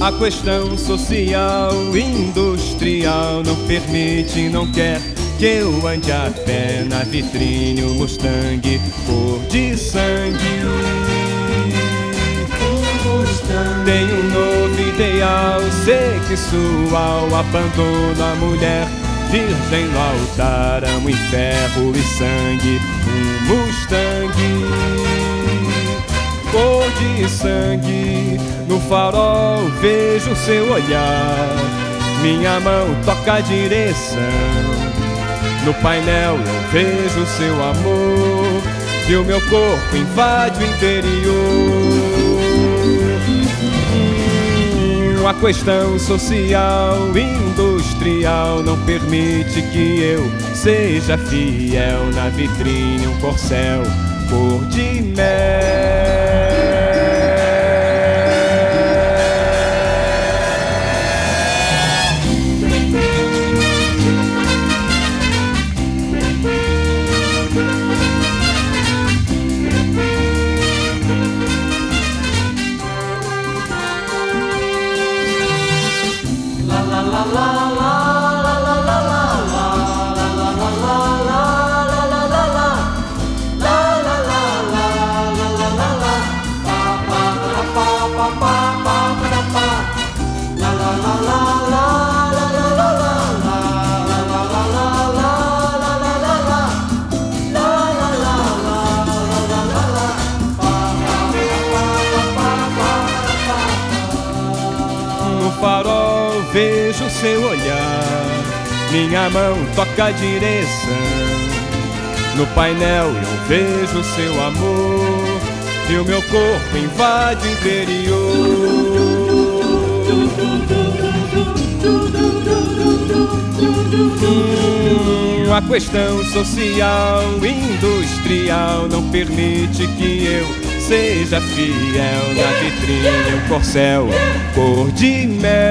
A questão social, industrial não permite, não quer que eu ande a pé na vitrine o Mustang cor de sangue. Tenho um novo ideal sexual, abandono a mulher virgem no altar, amo em ferro e sangue, um Mustang de sangue. No farol vejo seu olhar, minha mão toca a direção. No painel eu vejo seu amor e o meu corpo invade o interior. A questão social, industrial não permite que eu seja fiel na vitrine um corcel cor de mel. Farol vejo seu olhar, minha mão toca a direção. No painel eu vejo seu amor e o meu corpo invade o interior. Hum, a questão social, industrial não permite que eu seja fiel na vitrine um corcel cor de mel.